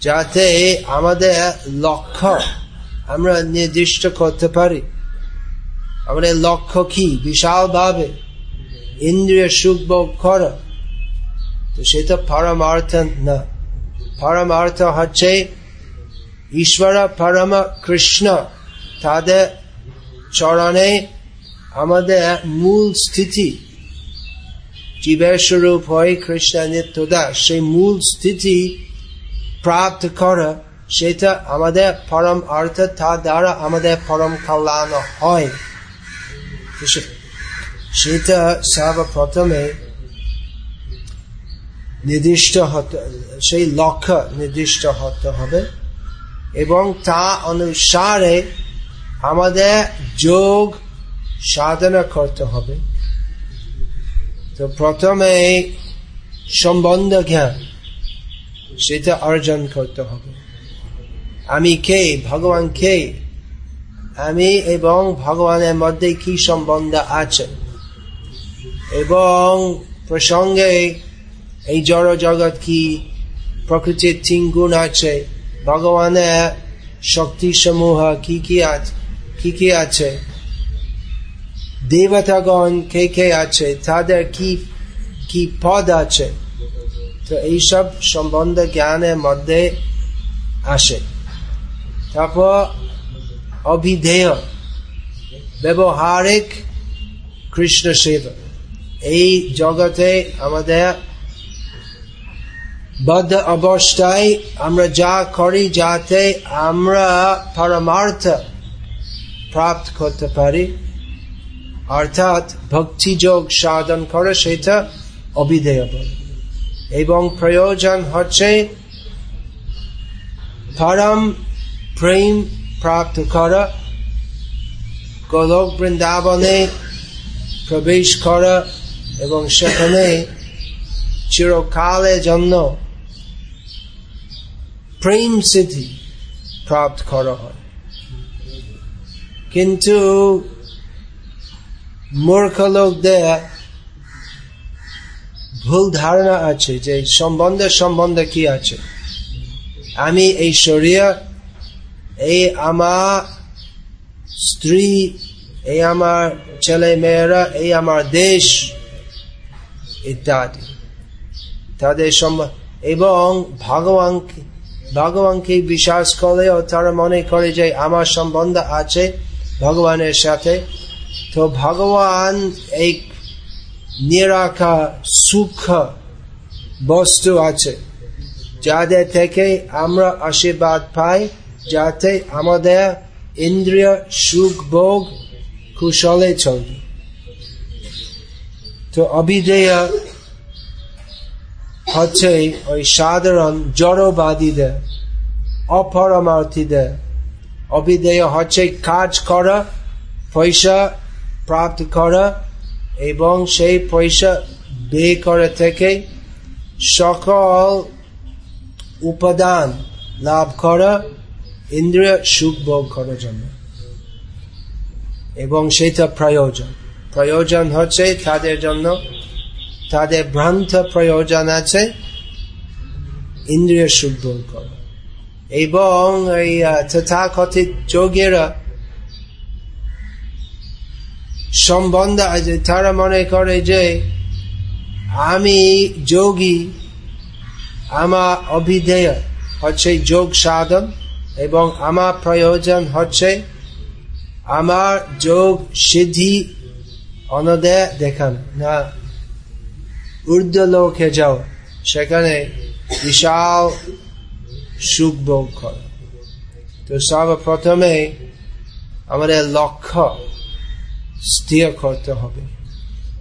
যাতে আমাদের লক্ষ্য আমরা নির্দিষ্ট করতে পারি। আমাদের লক্ষ্য কি? বিশাল ভাবে ইন্দ্রিয় সুখ ভোগ করা। তো সেটা পরমার্থ না। পরমার্থ হচ্ছে ঈশ্বর, পরম কৃষ্ণ। তাদের চরণে আমাদের মূল স্থিতি জীবের স্বরূপ হয় কৃষ্ণ নিত্যদা। সেই মূল স্থিতি প্রাপ্ত করা সেটা আমাদের পরম অর্থ তা দ্বারা আমাদের পরম কল্যাণ হয় সেটা সর্বপ্রথমে নির্দিষ্ট হতে সেই লক্ষ্য নির্দিষ্ট হতে হবে এবং তা অনুসারে আমাদের যোগ সাধনা করতে হবে তো প্রথমে সম্বন্ধ জ্ঞান সেটা অর্জন করতে হবে। আমি কে? ভগবান কে? আমি এবং ভগবানের মধ্যে কি সম্বন্ধ আছে? এবং প্রসঙ্গে এই জড় জগৎ কি? প্রকৃতির তিন গুণ আছে। ভগবানের শক্তি সমূহ কি কি আছে, কি কি আছে? দেবতাগণ কে কে আছে? তাদের কি কি পদ আছে? তো এইসব সম্বন্ধ জ্ঞানের মধ্যে আসে। তারপর অভিধেয়, ব্যবহারিক কৃষ্ণ সেবা এই জগতে আমাদের বদ্ধ অবস্থায় আমরা যা করি যাতে আমরা পরমার্থ প্রাপ্ত করতে পারি, অর্থাৎ ভক্তি যোগ সাধন করে সেটা অবিধেয় বলে। এবং প্রয়োজন হচ্ছে পরম প্রেম প্রাপ্ত করা, গোলক বৃন্দাবনে প্রবেশ করা এবং সেখানে চিরকালের জন্য প্রেম সিদ্ধি প্রাপ্ত করা হয়। কিন্তু মূর্খ লোকদের ভুল ধারণা আছে যে সম্বন্ধে সম্বন্ধে কি আছে? আমি এই শরীর এই আমার স্ত্রী এই আমার ছেলে মেয়েরা এই আমার দেশ, ইত্যাদি। তাদের এবং ভগবান ভগবানকে বিশ্বাস করলেও তারা মনে করে যে আমার সম্বন্ধ আছে ভগবানের সাথে। তো ভগবান এই নিরাকা সুখ বস্তু আছে যাদের থেকে আমরা আশীর্বাদ পাই যাতে আমাদের ইন্দ্রিয় সুখ ভোগ কুশলে চলবে তো অবিধেয় হচ্ছে ওই সাধারণ জড়বাদীদের অপরমার্থীদের অবিধেয় হচ্ছে কাজ করা পয়সা প্রাপ্ত করা এবং সেই পয়সা ব্যয় করে থেকে সকল উপাদান লাভ করা ইন্দ্রিয় সুখ ভোগ করার জন্য। এবং সেটা প্রয়োজন। প্রয়োজন হচ্ছে তাদের জন্য, তাদের ভ্রান্ত প্রয়োজন আছে, ইন্দ্রিয় সুখ ভোগ করা। এবং এই তথাকথিত যোগেরা সম্বন্ধ আছে। তারা মনে করে যে আমি যোগী আমার অভিধেয় হচ্ছে যোগ সাধন এবং আমার প্রয়োজন হচ্ছে আমার যোগ সিদ্ধি অনদে দেখান। না, ঊর্ধ্ব লোকে যাও, সেখানে বিশাল সুখ ভোগ করে। তো সর্বপ্রথমে আমাদের লক্ষ্য স্থির করতে হবে।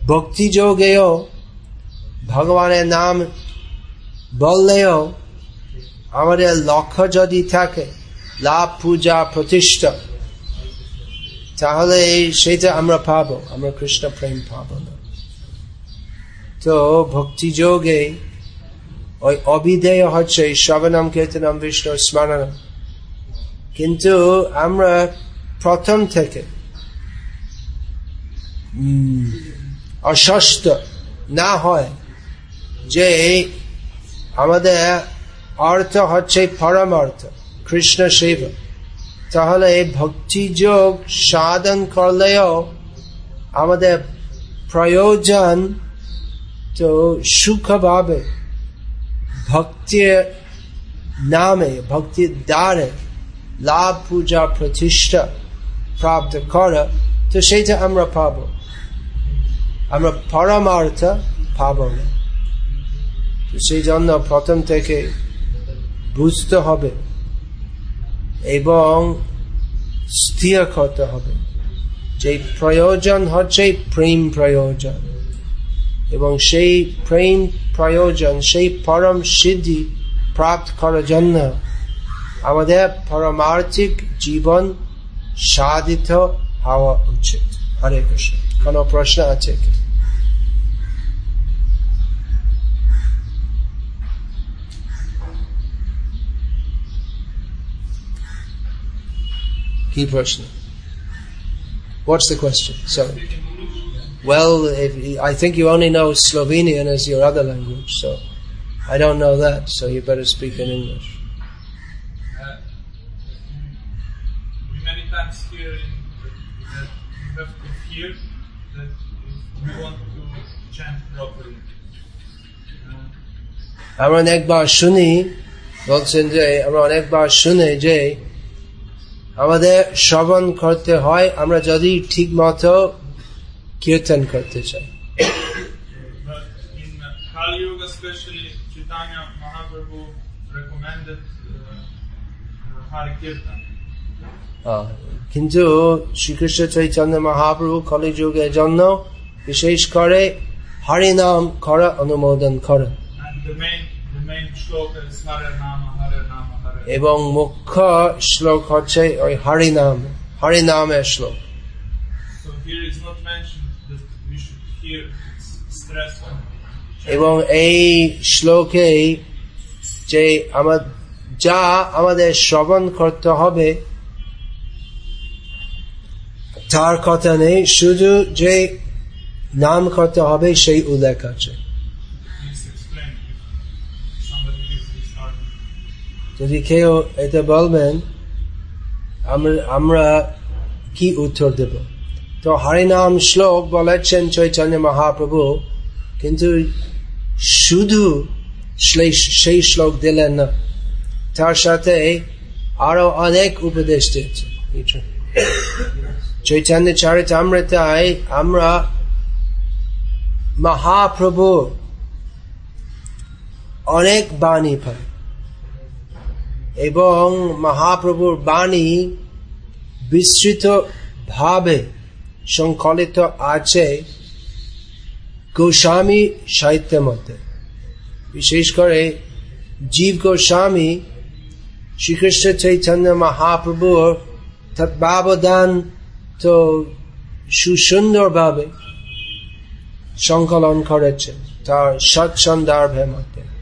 ভক্তি যোগেও ভগবানের নাম বললেও আমাদের লক্ষ্য যদি থাকে, লাভ, পূজা, প্রতিষ্ঠা, তাহলে সেটা আমরা পাবো। আমরা কৃষ্ণ প্রেম পাবো না। তো ভক্তি যোগে ওই অবিধেয় হচ্ছে শ্রবণম কীর্তনম বিষ্ণু স্মরণ কিন্তু আমরা প্রথম থেকে অসস্ত না হয়, যে আমাদের অর্থ হচ্ছে পরম অর্থ, কৃষ্ণ শিব। তাহলে ভক্তি যোগ সাধন করলেও আমাদের প্রয়োজন তো সুখভাবে ভক্তির নামে, ভক্তির দ্বারে লাভ, পূজা, প্রতিষ্ঠা প্রাপ্ত করা, তো সেইটা আমরা পাব। আমরা পরমার্থ পাব না। সেই জন্য প্রথম থেকে বুঝতে হবে এবং স্থির করতে হবে। যে প্রয়োজন হচ্ছে প্রেম প্রয়োজন এবং সেই প্রেম প্রয়োজন, সেই পরম সিদ্ধি প্রাপ্ত করার জন্য আমাদের পরমার্থিক জীবন সাধিত হওয়া উচিত। হরে কৃষ্ণ। কোন প্রশ্ন আছে কি? কি প্রশ্ন What's the question? Sorry. Well, if, I think you only know Slovenian as your other language, so I don't know that, so you better speak in English. Uh, we many times hear in, that you have to hear that we want to chant properly. আমরা অনেকবার শুনি বলছেন যে আমরা অনেকবার শুনে যে আমাদের শ্রবণ করতে হয় আমরা যদি ঠিক মতো কীর্তন করতে চাই। কিন্তু শ্রীকৃষ্ণ চৈচন্দ্র মহাপ্রভু কলি যুগের জন্য বিশেষ করে হরিনাম করা অনুমোদন খর এবং মুখ্য শ্লোক হচ্ছে ওই হরিনাম হরিনামের শ্লোক। এবং এই শ্লোকে যে আমার যা আমাদের শ্রবণ করতে হবে তার কথা নেই শুধু যে নাম করতে হবে সেই উল্লেখ আছে। যদি কেউ এটা বলবেন, আমরা কি উত্তর দেব? তো হরিনাম শ্লোক বলেছেন চৈতন্য মহাপ্রভু, কিন্তু শুধু সেই- শ্লোক দিলেন না, তার সাথে আরও অনেক উপদেশ দিয়েছেন চৈতন্য চারিতামৃতায় আমরা মহাপ্রভু অনেক বাণী পাই। এবং মহাপ্রভুর বাণী বিস্তৃত ভাবে সংকলিত আছে গোস্বামী সাহিত্যের মধ্যে। বিশেষ করে জীব গোস্বামী শ্রীকৃষ্ণ চৈতন্য মহাপ্রভুর তৎবাবধান তো সুসুন্দরভাবে সংকলন করেছেন তার সৎসন্দর্ভের মধ্যে।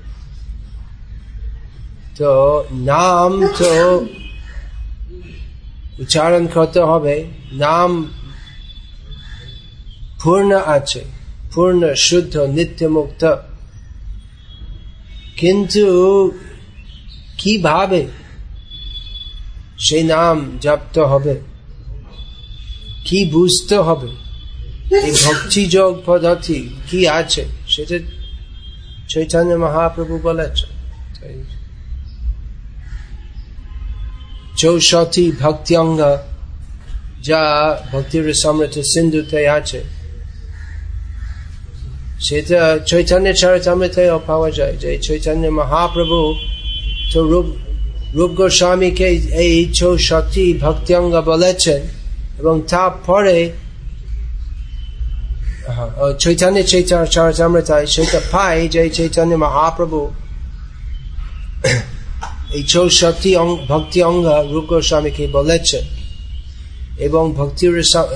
তো নাম তো উচ্চারণ করতে হবে। নাম পূর্ণ আছে, পূর্ণ, শুদ্ধ নিত্য মুক্ত কিন্তু কীভাবে সেই নাম জপতে হবে? কি বুঝতে হবে? এই ভক্তি যোগ পদ্ধতি কি আছে? সেটা চৈতন্য মহাপ্রভু বলেছে ভক্তি অঙ্গ যা ভক্তির সমৃদ্ধ সিন্ধুতে আছে সেটা চৈতন্য চরিতামৃতেও পাওয়া যায় যে চৈতন্য মহাপ্রভু তো রূপ রূপ গোস্বামীকে এই চৌষট্টি ভক্তি অঙ্গ বলেছেন এবং তারপরে চৈতন্য চৈতন্য চরিতামৃতায় সেটা পাই যে চৈতন্য মহাপ্রভু এই চৌষট্টি অং- ভক্তি অঙ্গ রূপ গোস্বামীকে বলেছেন এবং ভক্তির স-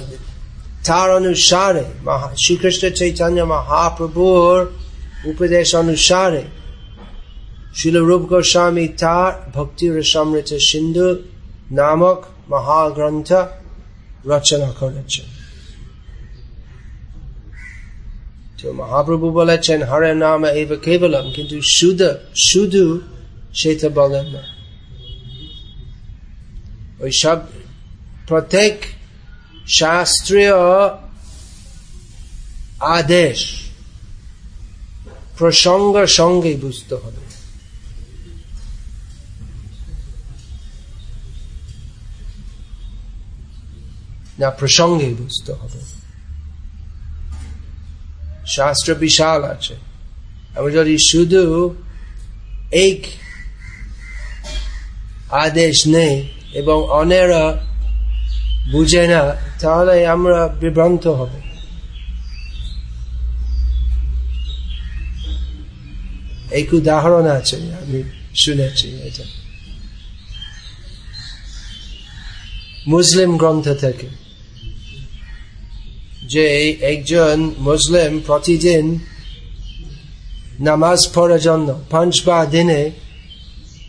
তার অনুসারে মহা- শ্রীকৃষ্ণ চৈতন্য মহাপ্রভুর উপদেশ অনুসারে শিল রূপ গোস্বামী তার ভক্তির সমৃদ্ধ সিন্ধু নামক মহাগ্রন্থ রচনা করেছেন তো মহাপ্রভু বলেছেন হরে নাম এব কেবলম কিন্তু শুধু শুধু সেটা বলেন না ওই সব প্রত্যেক শাস্ত্রীয় আদেশ প্রসঙ্গ সঙ্গে বুঝতে হবে না প্রসঙ্গে বুঝতে হবে শাস্ত্র বিশাল আছে আমি যদি শুধু এক আদেশ নেই এবং অনেরা বুঝে না, তাহলে আমরা বিভ্রান্ত হব। এক উদাহরণ আছে, আমি শুনেছি এটা। মুসলিম গ্রন্থ থেকে যে একজন মুসলিম প্রতিদিন নামাজ পড়ার জন্য পাঁচবার দিনে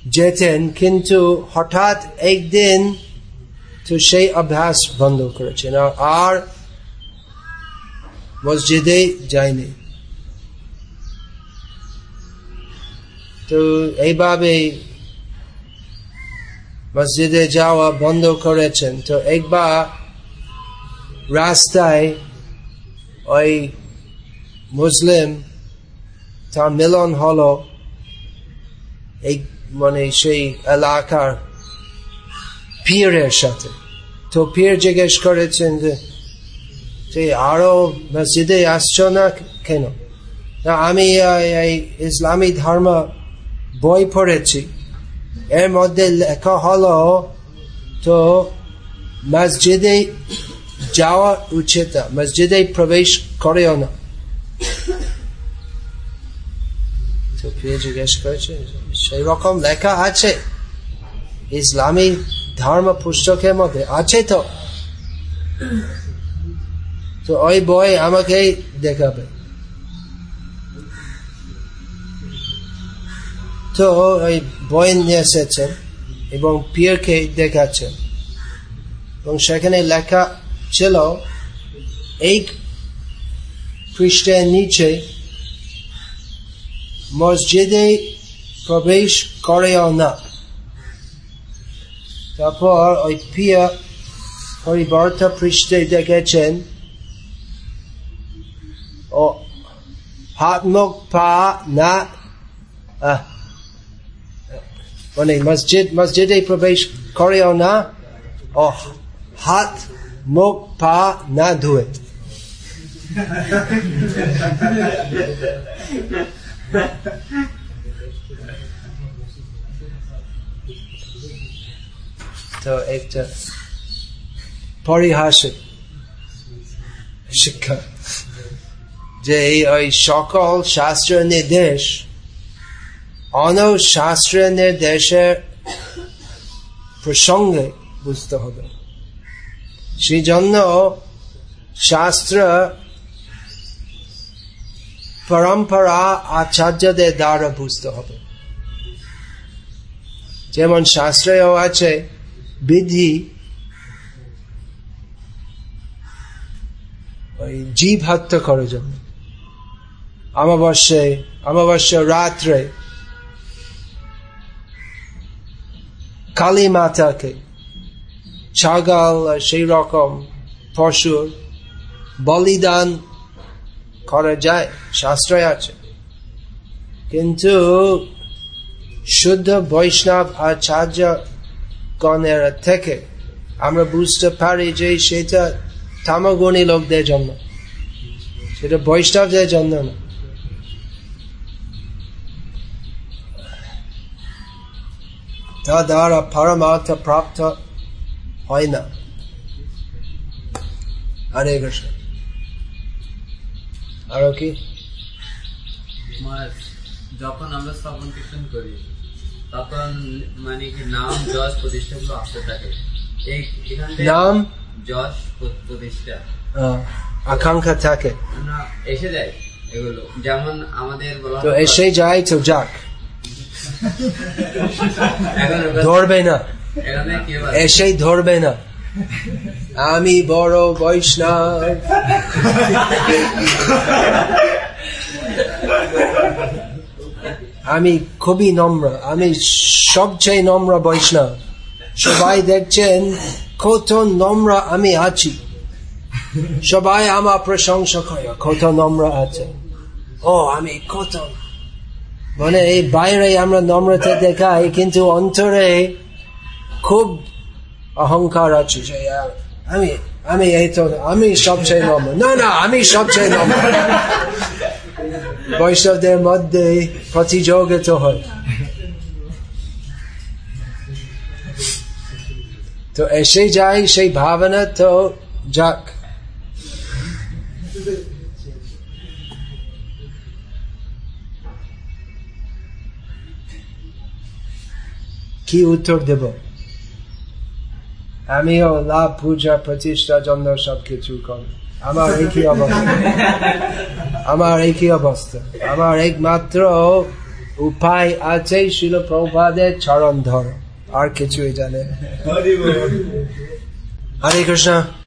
যেতেন কিন্তু হঠাৎ একদিন তো সেই অভ্যাস বন্ধ করেছেন আর- মসজিদে যায়নি তো এইভাবে মসজিদে যাওয়া বন্ধ করেছেন তো একবার রাস্তায় ওই মুসলিম তার মিলন হলো এই মানে সেই এলাকার পীরের সাথে। তো পীর জিজ্ঞেস করেছেন যে আরও মসজিদে আসছো না কেন? আমি এই ইসলামী ধর্ম বই পড়েছি। এর মধ্যে লেখা হলো, তো মসজিদে যাওয়া উচিত, মসজিদে প্রবেশ করেও না। তো জিজ্ঞেস করেছে সেই রকম লেখা আছে। ইসলামী ধর্ম পুস্তকের মধ্যে আছে তো? তো ওই বই আমাকে দেখাবে। তো ওই বই নিয়ে এসেছেন এবং পিয়রকে দেখাচ্ছেন এবং সেখানে লেখা ছিল, এই পৃষ্ঠের নিচে মসজিদে প্রবেশ করেও না। তারপর ওই পিয়া পরিবর্ত পৃষ্ঠে দেখেছেন ও হাত মুখ পা না আহ, মানে মসজিদ মসজিদে প্রবেশ করেও না ও হাত মুখ পা না ধুয়ে। [LAUGHS] তো একটা পরিহাসিক শিক্ষা যে ওই সকল শাস্ত্র নির্দেশ অন শাস্ত্র নির্দেশের প্রসঙ্গে বুঝতে হবে। সেই জন্য শাস্ত্র পরম্পরা আচার্যদের দ্বারা বুঝতে হবে। যেমন শাস্ত্রেও আছে বিধি ওই জীব হত্যা করার জন্য। অমাবস্যায়, অমাবস্যা রাত্রে কালী মাতাকে ছাগল সেই রকম পশুর বলিদান করা যায় শাস্ত্রে আছে। কিন্তু শুদ্ধ বৈষ্ণব আচার্য গণের থেকে আমরা বুঝতে পারি যে সেটা তামাগুণী লোকদের জন্য। সেটা বৈষ্ণবদের জন্য না। তা দ্বারা পরমার্থ প্রাপ্ত হয় না। হরে কৃষ্ণ আরও কি? যখন আমরা শ্রবণ কীর্তন করি তখন মানে কি নাম যশ প্রতিষ্ঠাগুলো আসতে থাকে এই এখান থেকে নাম? যশ প্রতিষ্ঠা। আকাঙ্ক্ষা থাকে। না এসে যায় এগুলো। যেমন আমাদের বলা তো এসে যায় তো যাক। ধরবে না। এখানে কি বলে? এসে ধরবে না। আমি বড় বৈষ্ণব। আমি খুবই নম্র, আমি সবচেয়ে নম্র বৈষ্ণব। সবাই দেখছেন কত নম্র আমি আছি। সবাই আমার প্রশংসা করে, কত নম্র আছে। ও, আমি কত মানে এই বাইরে আমরা নম্রতা দেখাই, কিন্তু অন্তরে খুব অহংকার আছে আমি আমি এই তো, আমি সবচেয়ে নম্র। না না, আমি সবচেয়ে নম্র। বৈষ্ণবদের মধ্যে প্রতিযোগিতা হয়। তো এসে যায় সেই ভাবনা তো যাক। কি উত্তর দেব? আমিও লাভ, পূজা প্রতিষ্ঠার জন্য সবকিছু করি আমার একই অবস্থা? আমার একই অবস্থা? আমার একমাত্র উপায় আছে শিল প্রভাদের চরণ ধর। আর কিছুই জানে হরে কৃষ্ণ।